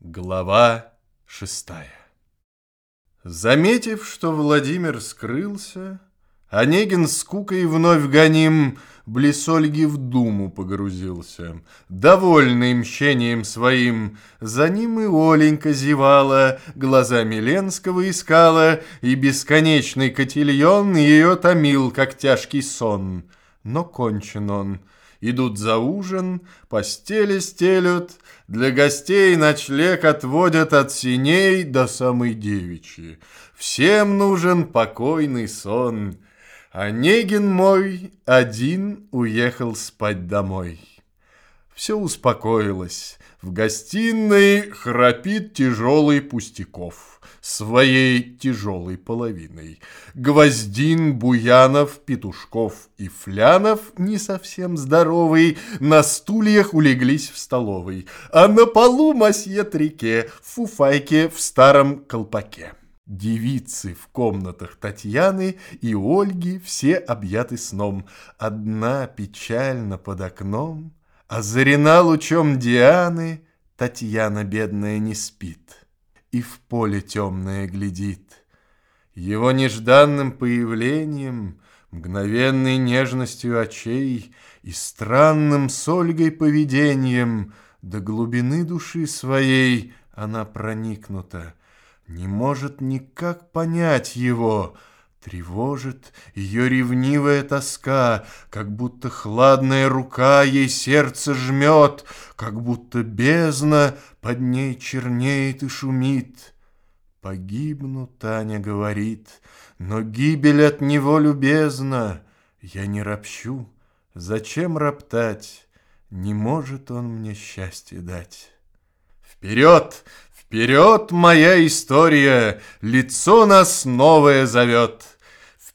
Глава шестая Заметив, что Владимир скрылся, Онегин с кукой вновь гоним Близ Ольги в думу погрузился. Довольный мщением своим, За ним и Оленька зевала, Глазами Ленского искала, И бесконечный котельон Ее томил, как тяжкий сон. Но кончен он — идут за ужин, постели стелют, для гостей ночлег отводят от синей до самой девичьи. Всем нужен покойный сон. Онегин мой один уехал спать домой. Все успокоилось. В гостиной храпит тяжелый Пустяков своей тяжелой половиной. Гвоздин, Буянов, Петушков и Флянов, не совсем здоровый, на стульях улеглись в столовой, а на полу масье Трике фуфайке в старом колпаке. Девицы в комнатах Татьяны и Ольги все объяты сном. Одна печально под окном, озарена лучом Дианы, Татьяна бедная не спит и в поле темное глядит. Его нежданным появлением, мгновенной нежностью очей и странным с Ольгой поведением до глубины души своей она проникнута, не может никак понять его — Тревожит ее ревнивая тоска, Как будто хладная рука ей сердце жмет, Как будто бездна под ней чернеет и шумит. Погибну, Таня говорит, но гибель от него любезна. Я не ропщу, зачем роптать? Не может он мне счастье дать. Вперед, вперед, моя история, Лицо нас новое зовет —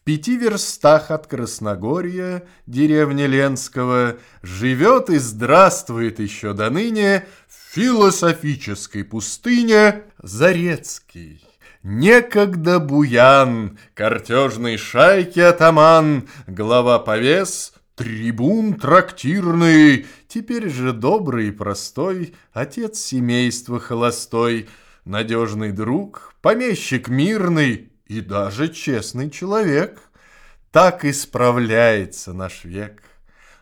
пяти верстах от Красногорья, деревни Ленского, живет и здравствует еще до ныне в философической пустыне Зарецкий. Некогда буян, картежной шайки атаман, глава повес, трибун трактирный, теперь же добрый и простой, отец семейства холостой, надежный друг, помещик мирный, и даже честный человек. Так исправляется наш век.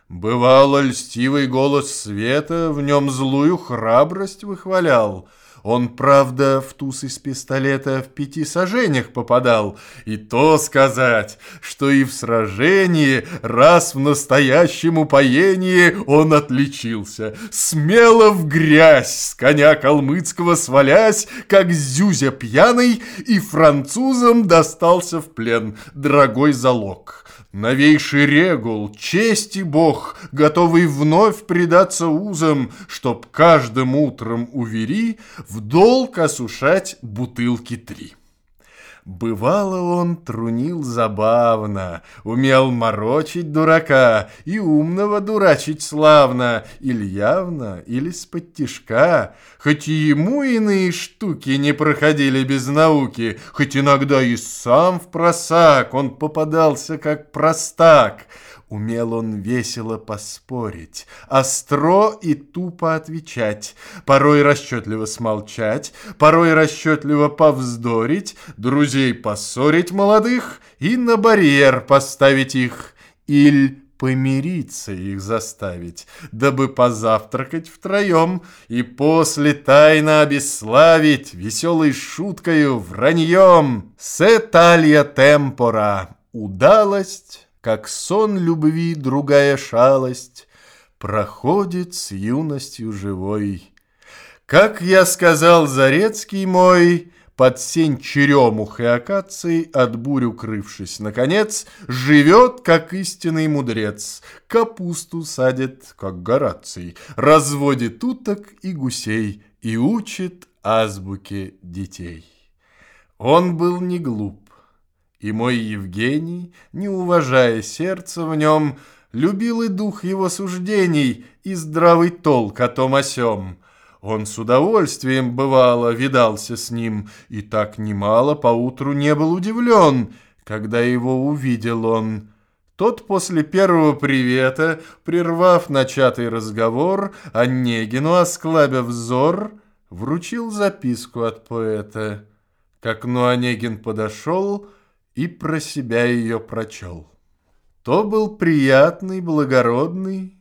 Бывало, льстивый голос света в нем злую храбрость выхвалял — он, правда, в туз из пистолета в пяти сажениях попадал. И то сказать, что и в сражении, раз в настоящем упоении он отличился. Смело в грязь, с коня калмыцкого свалясь, как зюзя пьяный, и французам достался в плен дорогой залог. Новейший регул, честь и бог, готовый вновь предаться узам, чтоб каждым утром увери в долг осушать бутылки три. Бывало, он трунил забавно, умел морочить дурака и умного дурачить славно, или явно, или с подтишка. Хоть и ему иные штуки не проходили без науки, хоть иногда и сам в просак он попадался как простак — Умел он весело поспорить, остро и тупо отвечать, порой расчетливо смолчать, порой расчетливо повздорить, друзей поссорить молодых и на барьер поставить их, или помириться их заставить, дабы позавтракать втроем и после тайно обесславить веселой шуткою враньем. Сеталья темпора, удалость как сон любви другая шалость Проходит с юностью живой. Как я сказал, Зарецкий мой, Под сень черемух и акаций, От бурь укрывшись, наконец, Живет, как истинный мудрец, Капусту садит, как Гораций, Разводит уток и гусей И учит азбуке детей. Он был не глуп, и мой Евгений, не уважая сердца в нем, Любил и дух его суждений, и здравый толк о том о сём. Он с удовольствием, бывало, видался с ним, и так немало поутру не был удивлен, когда его увидел он. Тот после первого привета, прервав начатый разговор, Онегину, осклабя взор, вручил записку от поэта. К окну Онегин подошел и про себя ее прочел. То был приятный, благородный,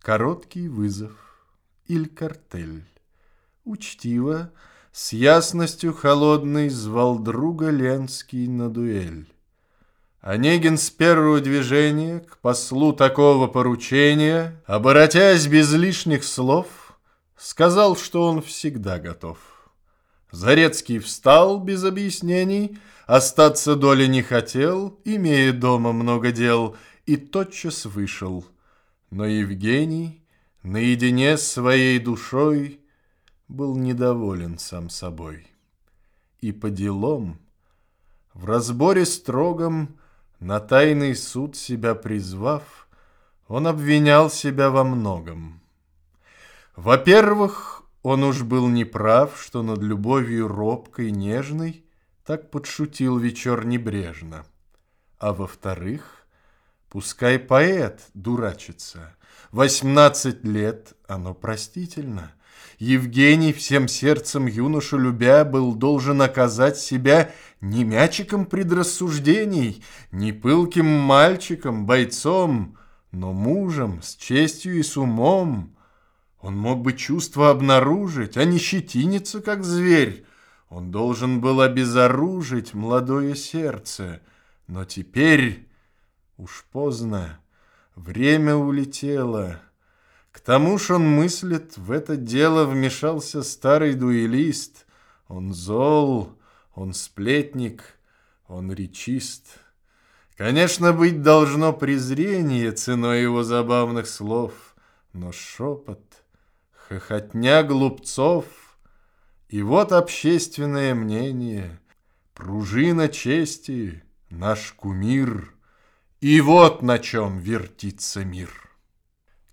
короткий вызов или картель. Учтиво, с ясностью холодной звал друга Ленский на дуэль. Онегин с первого движения к послу такого поручения, оборотясь без лишних слов, сказал, что он всегда готов. Зарецкий встал без объяснений, остаться доли не хотел, имея дома много дел, и тотчас вышел. Но Евгений наедине с своей душой был недоволен сам собой. И по делам, в разборе строгом, на тайный суд себя призвав, он обвинял себя во многом. Во-первых, он уж был неправ, что над любовью робкой, нежной так подшутил вечер небрежно. А во-вторых, пускай поэт дурачится, восемнадцать лет оно простительно — Евгений, всем сердцем юношу любя, был должен оказать себя не мячиком предрассуждений, не пылким мальчиком, бойцом, но мужем, с честью и с умом. Он мог бы чувства обнаружить, а не щетиниться, как зверь. Он должен был обезоружить молодое сердце, но теперь уж поздно, время улетело — к тому ж он мыслит, в это дело вмешался старый дуэлист. Он зол, он сплетник, он речист. Конечно, быть должно презрение ценой его забавных слов, но шепот, хохотня глупцов, и вот общественное мнение, пружина чести, наш кумир, и вот на чем вертится мир.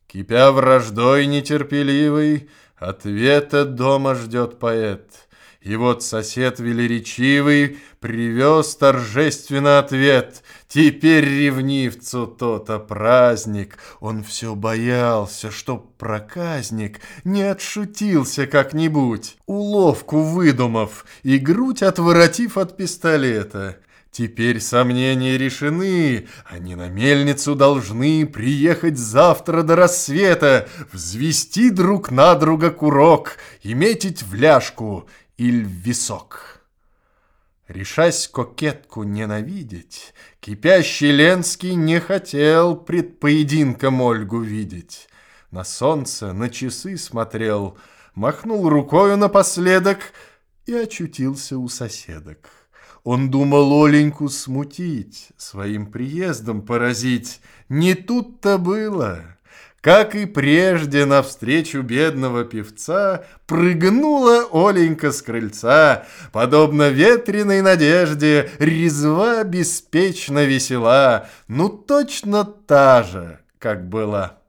Кипя враждой нетерпеливый, Ответа дома ждет поэт. И вот сосед велеречивый Привез торжественно ответ. Теперь ревнивцу то-то праздник. Он все боялся, чтоб проказник Не отшутился как-нибудь, Уловку выдумав И грудь отворотив от пистолета. Теперь сомнения решены, они на мельницу должны приехать завтра до рассвета, взвести друг на друга курок и метить в ляжку или в висок. Решась кокетку ненавидеть, кипящий Ленский не хотел пред поединком Ольгу видеть. На солнце, на часы смотрел, махнул рукою напоследок и очутился у соседок. Он думал Оленьку смутить, своим приездом поразить. Не тут-то было. Как и прежде навстречу бедного певца Прыгнула Оленька с крыльца, Подобно ветреной надежде, Резва беспечно весела, Ну точно та же, как была.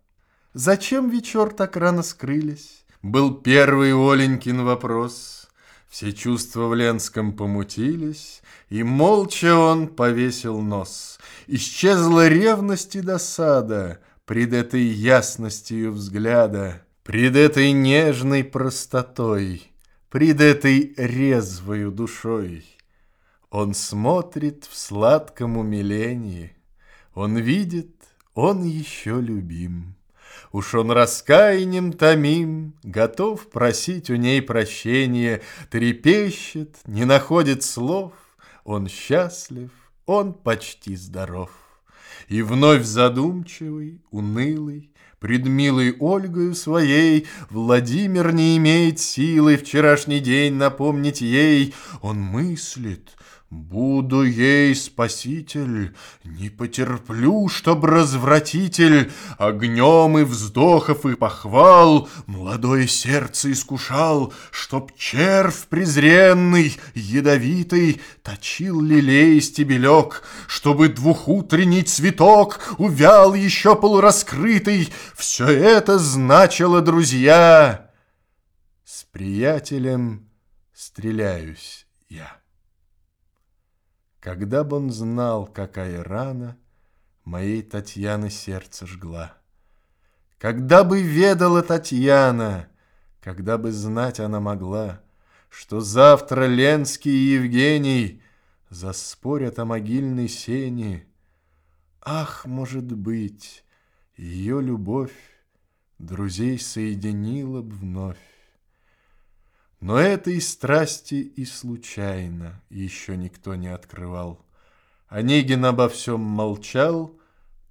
Зачем вечер так рано скрылись? Был первый Оленькин вопрос — все чувства в Ленском помутились, И молча он повесил нос. Исчезла ревность и досада Пред этой ясностью взгляда, Пред этой нежной простотой, Пред этой резвою душой. Он смотрит в сладком умилении, Он видит, он еще любим. Уж он раскаянием томим, Готов просить у ней прощения, Трепещет, не находит слов, Он счастлив, он почти здоров. И вновь задумчивый, унылый, Пред милой Ольгою своей Владимир не имеет силы Вчерашний день напомнить ей. Он мыслит, Буду ей спаситель, не потерплю, чтоб развратитель Огнем и вздохов и похвал Молодое сердце искушал, Чтоб червь презренный, ядовитый Точил лилей стебелек, Чтобы двухутренний цветок Увял еще полураскрытый. Все это значило, друзья. С приятелем стреляюсь я. Когда бы он знал, какая рана Моей Татьяны сердце жгла. Когда бы ведала Татьяна, Когда бы знать она могла, Что завтра Ленский и Евгений Заспорят о могильной сене. Ах, может быть, ее любовь Друзей соединила б вновь. Но этой страсти и случайно Еще никто не открывал. Онегин обо всем молчал,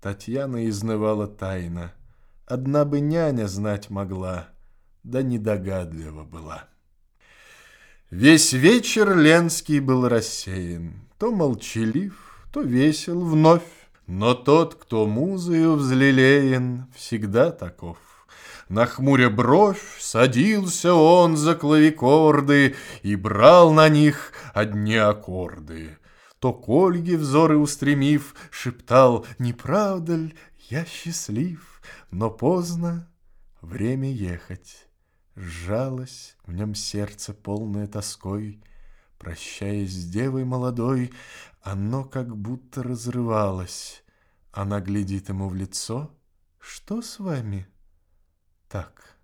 Татьяна изнывала тайно. Одна бы няня знать могла, Да недогадлива была. Весь вечер Ленский был рассеян, То молчалив, то весел вновь, Но тот, кто музою взлелеян, Всегда таков. Нахмуря бровь, садился он за клавикорды И брал на них одни аккорды. То к Ольге взоры устремив, Шептал, не правда ль, я счастлив, Но поздно, время ехать. Сжалось в нем сердце, полное тоской, Прощаясь с девой молодой, Оно как будто разрывалось. Она глядит ему в лицо. «Что с вами?» Так,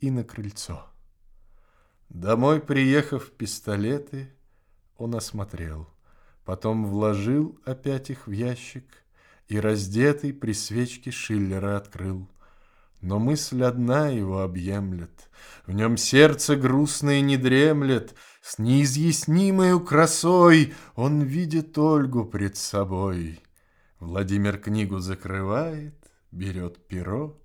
и на крыльцо. Домой приехав пистолеты, он осмотрел. Потом вложил опять их в ящик И раздетый при свечке Шиллера открыл. Но мысль одна его объемлет, В нем сердце грустное не дремлет, С неизъяснимою красой Он видит Ольгу пред собой. Владимир книгу закрывает, Берет перо,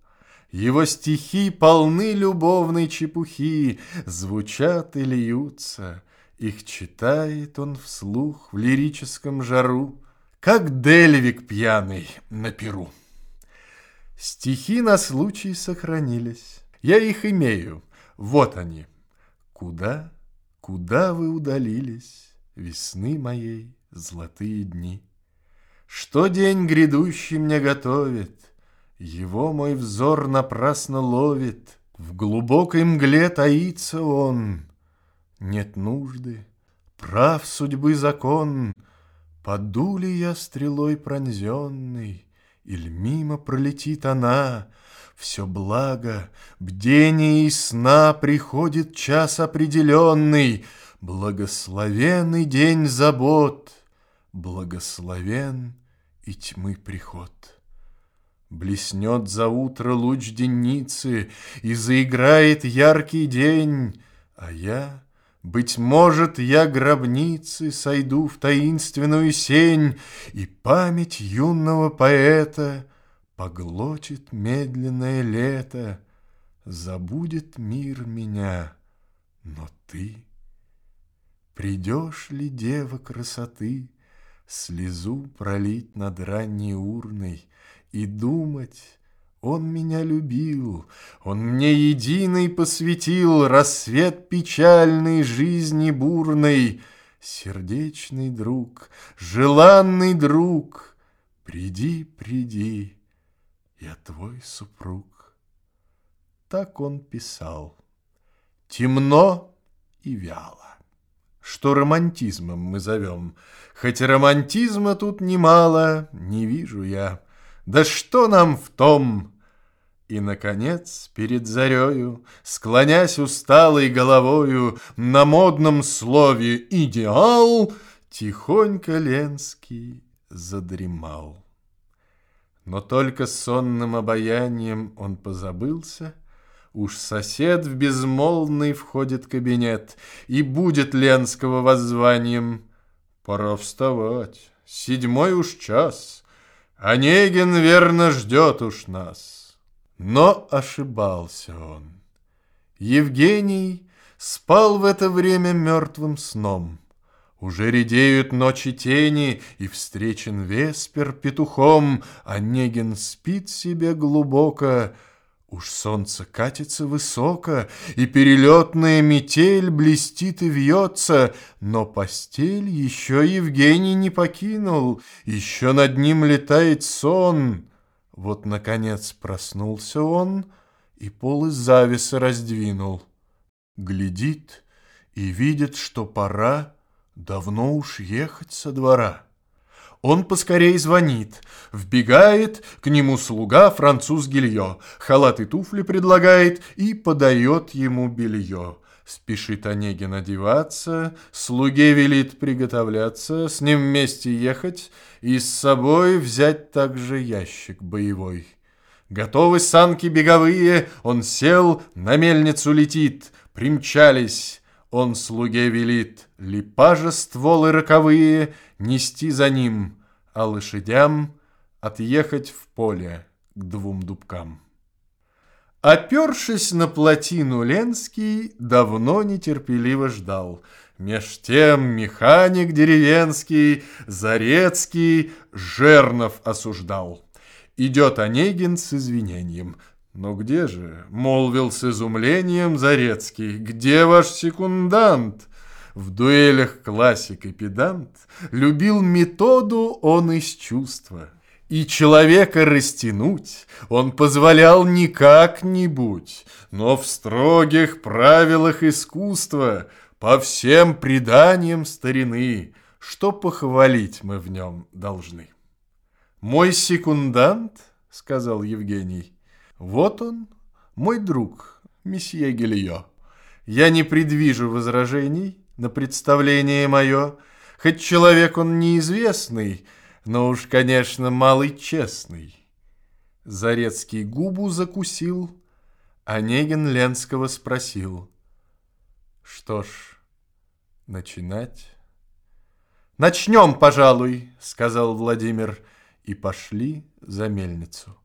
его стихи полны любовной чепухи, Звучат и льются, их читает он вслух в лирическом жару, Как Дельвик пьяный на перу. Стихи на случай сохранились. Я их имею. Вот они. Куда, куда вы удалились, Весны моей золотые дни? Что день грядущий мне готовит? Его мой взор напрасно ловит. В глубокой мгле таится он. Нет нужды, прав судьбы закон, Паду ли я стрелой пронзенный, Иль мимо пролетит она, Все благо, бдение и сна Приходит час определенный, Благословенный день забот, Благословен и тьмы приход. Блеснет за утро луч денницы, И заиграет яркий день, А я быть может, я гробницы Сойду в таинственную сень, И память юного поэта Поглотит медленное лето, Забудет мир меня, но ты. Придешь ли, дева красоты, Слезу пролить над ранней урной И думать, он меня любил, он мне единый посвятил Рассвет печальной жизни бурной. Сердечный друг, желанный друг, Приди, приди, я твой супруг. Так он писал. Темно и вяло. Что романтизмом мы зовем. Хоть романтизма тут немало, не вижу я. Да что нам в том? И, наконец, перед зарею, Склонясь усталой головою На модном слове «идеал», Тихонько Ленский задремал. Но только сонным обаянием он позабылся, Уж сосед в безмолвный входит кабинет, И будет Ленского воззванием. Пора вставать, седьмой уж час — Онегин верно ждет уж нас. Но ошибался он. Евгений спал в это время мертвым сном. Уже редеют ночи тени, и встречен Веспер петухом. Онегин спит себе глубоко, Уж солнце катится высоко, И перелетная метель блестит и вьется, Но постель еще Евгений не покинул, Еще над ним летает сон. Вот, наконец, проснулся он И пол из завеса раздвинул. Глядит и видит, что пора Давно уж ехать со двора. Он поскорей звонит. Вбегает к нему слуга француз Гильо. Халат и туфли предлагает и подает ему белье. Спешит Онегин одеваться, слуге велит приготовляться, с ним вместе ехать и с собой взять также ящик боевой. Готовы санки беговые, он сел, на мельницу летит, примчались, он слуге велит, липа же стволы роковые нести за ним, а лошадям отъехать в поле к двум дубкам. Опершись на плотину Ленский, давно нетерпеливо ждал. Меж тем механик деревенский, Зарецкий, Жернов осуждал. Идет Онегин с извинением. «Но где же?» — молвил с изумлением Зарецкий. «Где ваш секундант?» В дуэлях классик и педант Любил методу он из чувства. И человека растянуть он позволял не как-нибудь, но в строгих правилах искусства, по всем преданиям старины, что похвалить мы в нем должны. «Мой секундант», — сказал Евгений, — «вот он, мой друг, месье Гильо. Я не предвижу возражений на представление мое, хоть человек он неизвестный, — но уж, конечно, малый честный. Зарецкий губу закусил, Онегин Ленского спросил. Что ж, начинать? «Начнем, пожалуй», — сказал Владимир, и пошли за мельницу.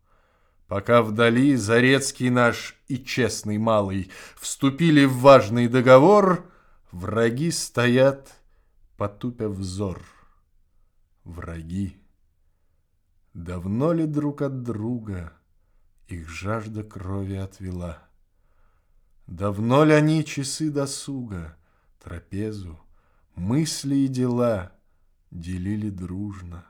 Пока вдали Зарецкий наш и честный малый вступили в важный договор, враги стоят, потупя взор враги. Давно ли друг от друга их жажда крови отвела? Давно ли они часы досуга, трапезу, мысли и дела делили дружно?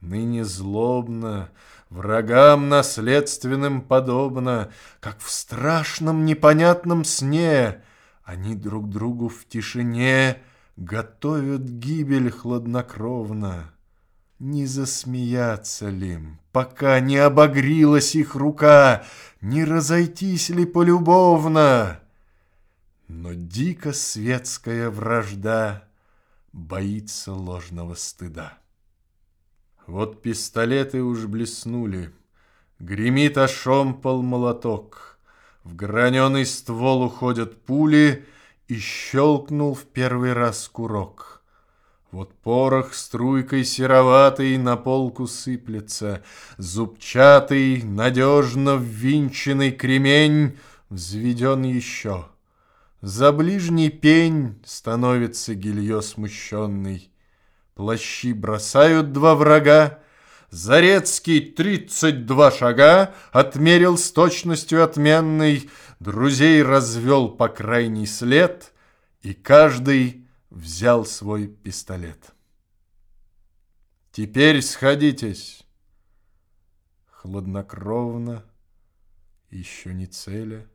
Ныне злобно, врагам наследственным подобно, Как в страшном непонятном сне, Они друг другу в тишине Готовят гибель хладнокровно. Не засмеяться ли пока не обогрилась их рука, Не разойтись ли полюбовно? Но дико светская вражда Боится ложного стыда. Вот пистолеты уж блеснули, Гремит ошомпал молоток, В граненый ствол уходят пули — и щелкнул в первый раз курок. Вот порох струйкой сероватой на полку сыплется, Зубчатый, надежно ввинченный кремень Взведен еще. За ближний пень становится гилье смущенный. Плащи бросают два врага, Зарецкий тридцать два шага Отмерил с точностью отменной, Друзей развел по крайний след, И каждый взял свой пистолет. Теперь сходитесь. Хладнокровно, еще не целя,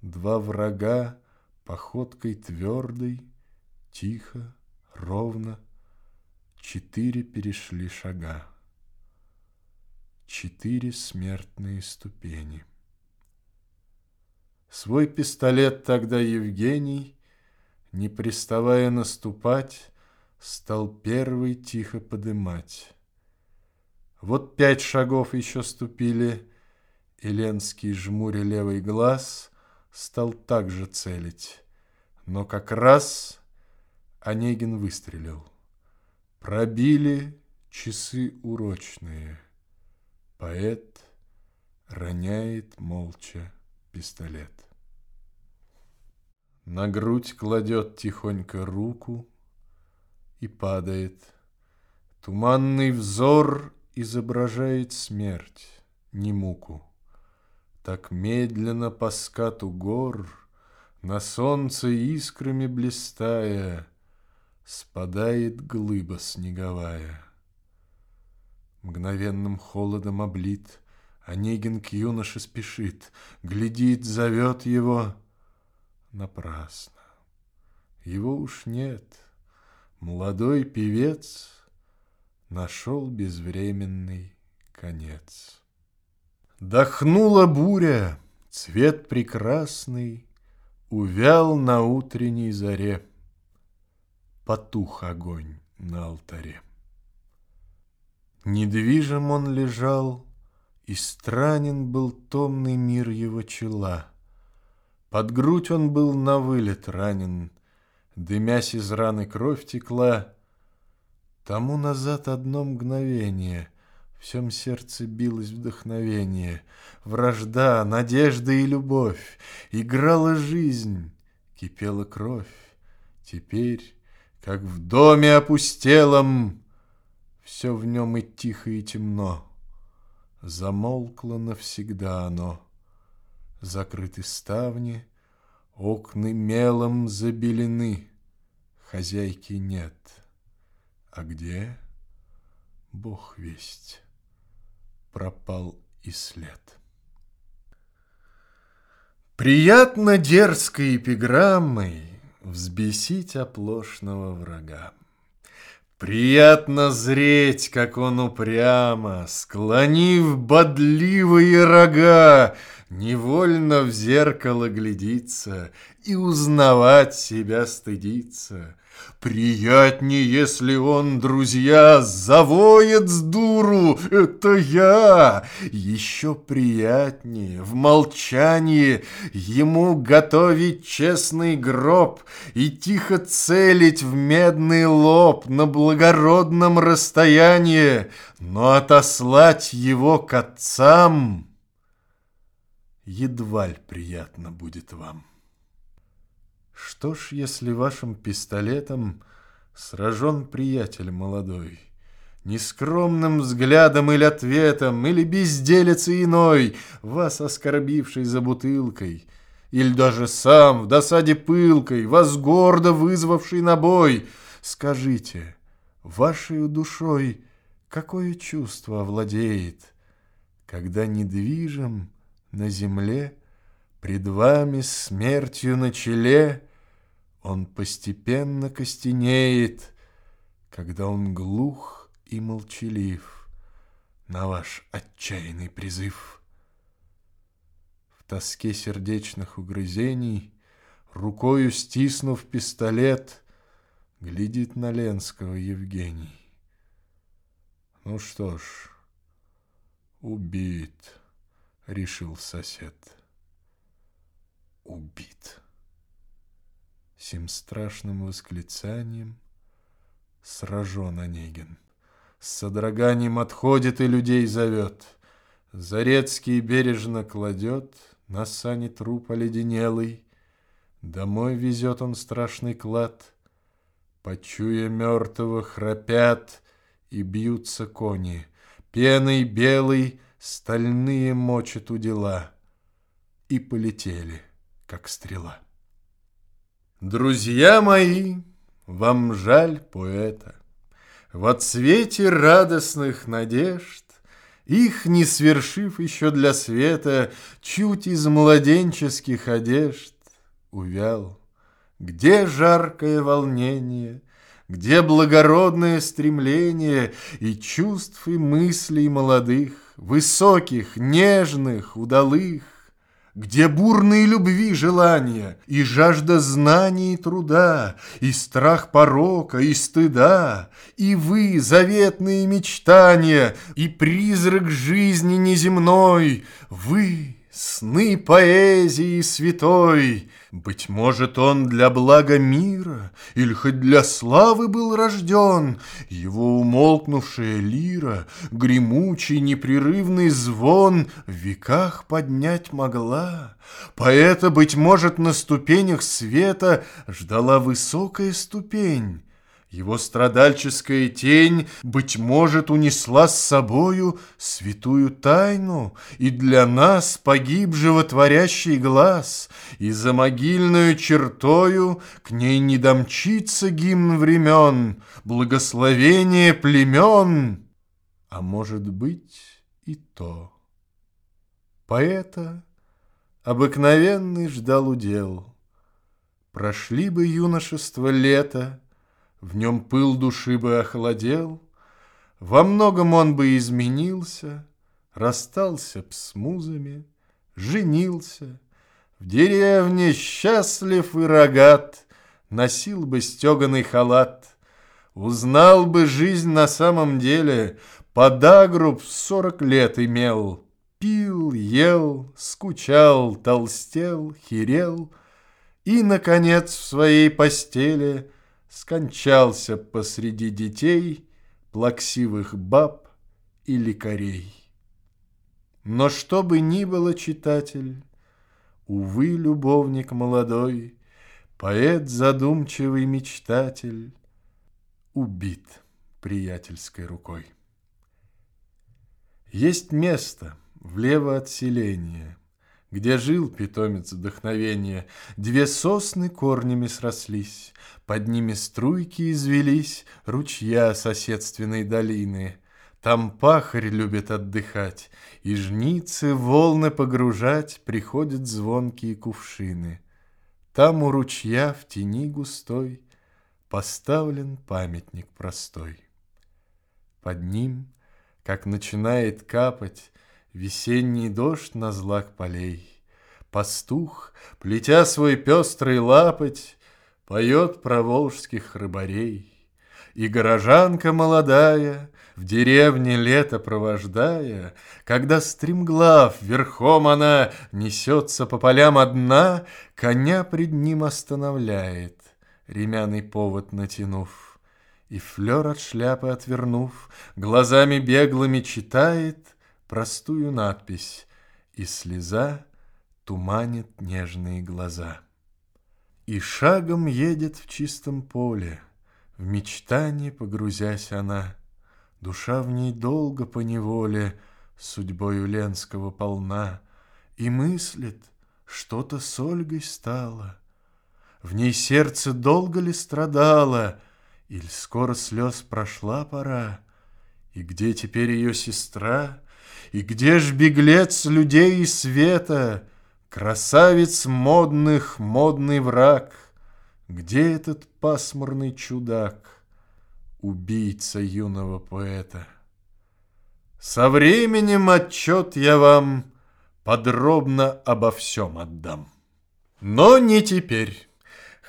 Два врага походкой твердой, Тихо, ровно, Четыре перешли шага четыре смертные ступени. Свой пистолет тогда Евгений, не приставая наступать, стал первый тихо подымать. Вот пять шагов еще ступили, и Ленский, жмуря левый глаз, стал также целить. Но как раз Онегин выстрелил. Пробили часы урочные — Поэт роняет молча пистолет. На грудь кладет тихонько руку и падает. Туманный взор изображает смерть, не муку. Так медленно по скату гор, На солнце искрами блистая, Спадает глыба снеговая. Мгновенным холодом облит, Онегин к юноше спешит, Глядит, зовет его. Напрасно. Его уж нет. Молодой певец нашел безвременный конец. Дохнула буря, цвет прекрасный Увял на утренней заре, Потух огонь на алтаре. Недвижим он лежал, И странен был томный мир его чела. Под грудь он был на вылет ранен, Дымясь из раны кровь текла. Тому назад одно мгновение В всем сердце билось вдохновение, Вражда, надежда и любовь, Играла жизнь, кипела кровь. Теперь, как в доме опустелом, Все в нем и тихо, и темно. Замолкло навсегда оно. Закрыты ставни, окны мелом забелены, Хозяйки нет. А где? Бог весть. Пропал и след. Приятно дерзкой эпиграммой Взбесить оплошного врага. Приятно зреть, как он упрямо, Склонив бодливые рога, Невольно в зеркало глядится И узнавать себя стыдится. Приятнее, если он, друзья, завоет с дуру, это я. Еще приятнее в молчании ему готовить честный гроб и тихо целить в медный лоб на благородном расстоянии, но отослать его к отцам едва ли приятно будет вам. Что ж, если вашим пистолетом Сражен приятель молодой, Нескромным взглядом или ответом, Или безделицей иной, Вас оскорбивший за бутылкой, Или даже сам в досаде пылкой, Вас гордо вызвавший на бой, Скажите, вашей душой Какое чувство овладеет, Когда недвижим на земле Пред вами смертью на челе он постепенно костенеет, Когда он глух и молчалив На ваш отчаянный призыв. В тоске сердечных угрызений, Рукою стиснув пистолет, Глядит на Ленского Евгений. Ну что ж, убит, решил сосед. Убит. Сим страшным восклицанием сражен Онегин. С содроганием отходит и людей зовет. Зарецкий бережно кладет на сани труп оледенелый. Домой везет он страшный клад. Почуя мертвого храпят и бьются кони. Пеной белой стальные мочат удила. И полетели, как стрела. Друзья мои, вам жаль поэта. В отсвете радостных надежд, Их не свершив еще для света, Чуть из младенческих одежд увял. Где жаркое волнение, Где благородное стремление И чувств и мыслей молодых, Высоких, нежных, удалых, где бурные любви желания, И жажда знаний и труда, И страх порока, и стыда, И вы, заветные мечтания, И призрак жизни неземной, Вы, сны поэзии святой, быть может, он для блага мира Или хоть для славы был рожден, Его умолкнувшая лира, Гремучий непрерывный звон В веках поднять могла. Поэта, быть может, на ступенях света Ждала высокая ступень, его страдальческая тень, быть может, унесла с собою святую тайну, и для нас погибшего творящий глаз, и за могильную чертою к ней не домчится гимн времен, благословение племен, а может быть и то. Поэта обыкновенный ждал удел. Прошли бы юношество лето, в нем пыл души бы охладел, Во многом он бы изменился, Расстался б с музами, женился, В деревне счастлив и рогат, Носил бы стеганый халат, Узнал бы жизнь на самом деле, Подагру в сорок лет имел, Пил, ел, скучал, толстел, херел И, наконец, в своей постели Скончался посреди детей, Плаксивых баб и лекарей. Но что бы ни было, читатель, Увы, любовник молодой, Поэт задумчивый мечтатель, Убит приятельской рукой. Есть место влево от селения, Где жил питомец вдохновения, Две сосны корнями срослись, Под ними струйки извелись Ручья соседственной долины — там пахарь любит отдыхать, И жницы волны погружать Приходят звонкие кувшины. Там у ручья в тени густой Поставлен памятник простой. Под ним, как начинает капать Весенний дождь на злак полей, Пастух, плетя свой пестрый лапоть, Поет про волжских рыбарей. И горожанка молодая, в деревне лето провождая, Когда стремглав верхом она Несется по полям одна, Коня пред ним останавливает, Ремяный повод натянув. И флер от шляпы отвернув, Глазами беглыми читает Простую надпись, И слеза туманит нежные глаза. И шагом едет в чистом поле, В мечтании погрузясь она — Душа в ней долго по неволе Судьбою Ленского полна, И мыслит, что-то с Ольгой стало. В ней сердце долго ли страдало, Иль скоро слез прошла пора, И где теперь ее сестра, И где ж беглец людей и света, Красавец модных, модный враг, Где этот пасмурный чудак? убийца юного поэта. Со временем отчет я вам подробно обо всем отдам. Но не теперь.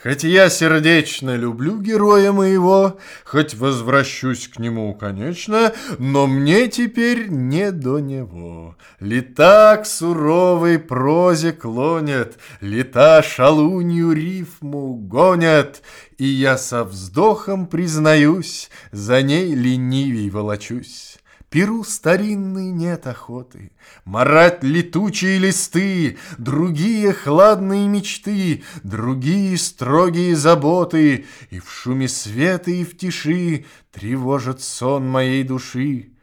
Хоть я сердечно люблю героя моего, Хоть возвращусь к нему, конечно, Но мне теперь не до него. Лета к суровой прозе клонят, Лета шалунью рифму гонят, И я со вздохом признаюсь, За ней ленивей волочусь. Перу старинный нет охоты, Марать летучие листы, Другие хладные мечты, Другие строгие заботы, И в шуме света и в тиши Тревожат сон моей души.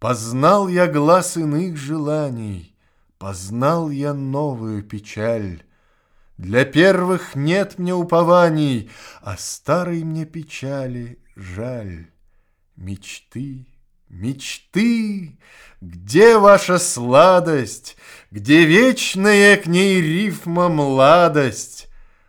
Познал я глаз иных желаний, Познал я новую печаль. Для первых нет мне упований, А старой мне печали жаль. Мечты Мечты, где ваша сладость, Где вечная к ней рифма младость?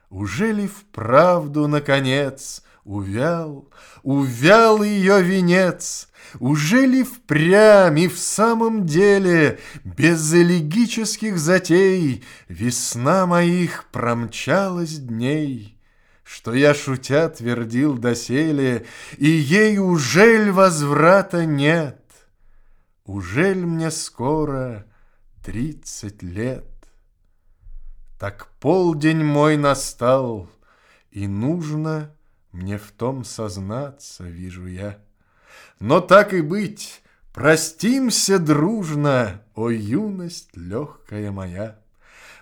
Уже ли вправду, наконец, Увял, увял ее венец? Уже ли впрямь и в самом деле Без элегических затей Весна моих промчалась дней? Что я, шутя, твердил доселе, И ей ужель возврата нет? Ужель мне скоро тридцать лет? Так полдень мой настал, И нужно мне в том сознаться, вижу я. Но так и быть, простимся дружно, О юность легкая моя!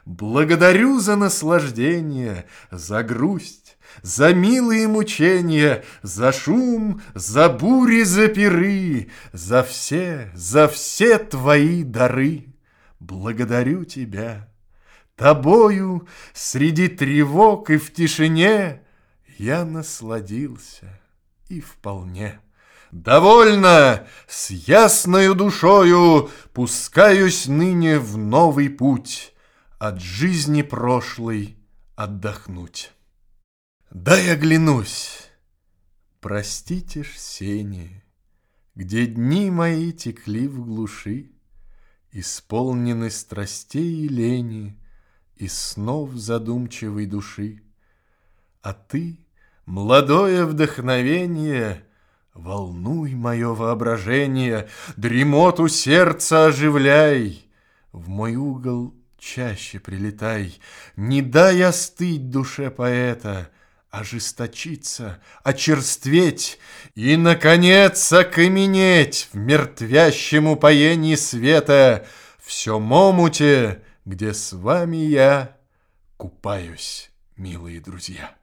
Благодарю за наслаждение, за грусть, за милые мучения, за шум, за бури, за пиры, за все, за все твои дары. Благодарю тебя. Тобою среди тревог и в тишине я насладился и вполне. Довольно, с ясною душою пускаюсь ныне в новый путь от жизни прошлой отдохнуть. Дай оглянусь. Простите ж, сени, Где дни мои текли в глуши, Исполнены страстей и лени И снов задумчивой души. А ты, молодое вдохновение, Волнуй мое воображение, Дремоту сердца оживляй, В мой угол чаще прилетай, Не дай остыть душе поэта, Ожесточиться, очерстветь И, наконец, окаменеть В мертвящем упоении света, Все момуте, где с вами я Купаюсь, милые друзья.